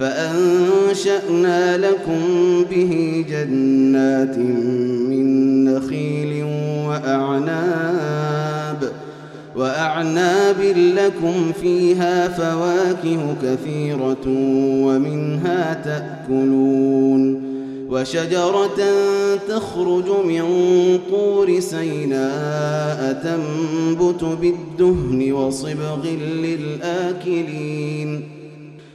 فأنشأنا لكم به جنات من نخيل وأعناب وأعناب لكم فيها فواكه كثيرة ومنها تأكلون وشجرة تخرج من طور سيناء تنبت بالدهن وصبغ للآكلين.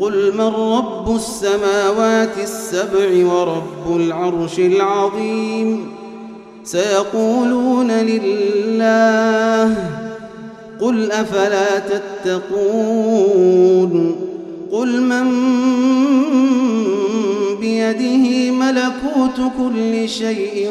قل من رب السماوات السبع ورب العرش العظيم سيقولون لله قل أفلا تتقون قل من بيده ملكوت كل شيء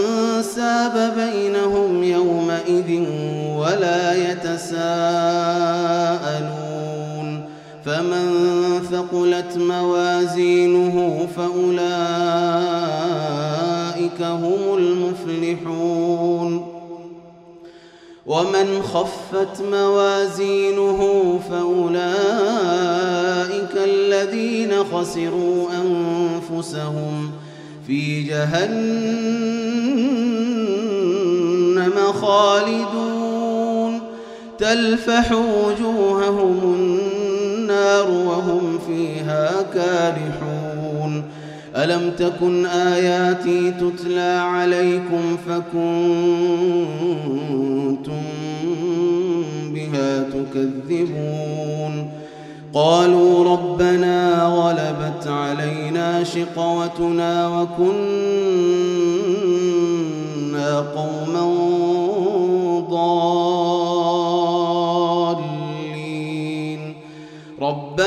بينهم يومئذ ولا يتساءلون. فمن ثقلت موازينه فأولئك هم المفلحون. ومن خفت موازينه فأولئك الذين خسروا أنفسهم في جهنم. خالدون. تلفح وجوههم النار وهم فيها كارحون. ألم تكن آياتي تتلى عليكم فكنتم بها تكذبون؟ قالوا ربنا غلبت علينا شقوتنا وكنا قوما